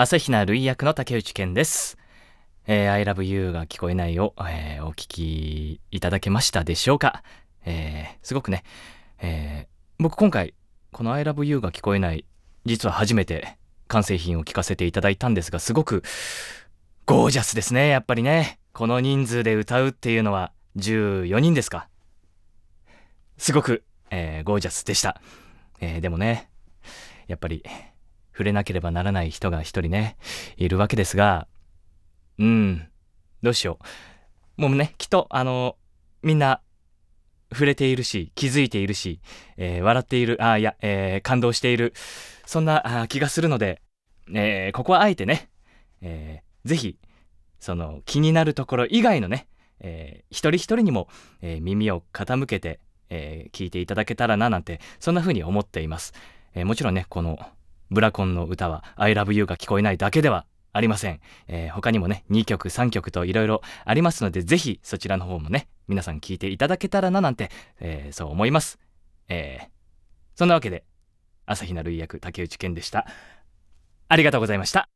朝比奈類役の竹内健です。えー、I love you が聞こえないを、えーお聞きいただけましたでしょうかえーすごくね、え僕今回、この I love you が聞こえない、実は初めて完成品を聞かせていただいたんですが、すごくゴージャスですね、やっぱりね。この人数で歌うっていうのは14人ですか。すごく、えゴージャスでした。えでもね、やっぱり触れなければならない人が一人ね、いるわけですが、うん、どうしよう。もうね、きっと、あの、みんな、触れているし、気づいているし、えー笑っている、あ、いや、えー感動している、そんな気がするので、えーここはあえてね、えーぜひ、その気になるところ以外のね、えー一人一人にも、えー耳を傾けて、えー聞いていただけたらななんて、そんな風に思っています。えもちろんね、このブラコンの歌は I love you が聞こえないだけではありません。えー他にもね、2曲、3曲といろいろありますので、ぜひそちらの方もね、皆さん聞いていただけたらななんて、えーそう思います。えーそんなわけで、朝日奈類役竹内健でした。ありがとうございました。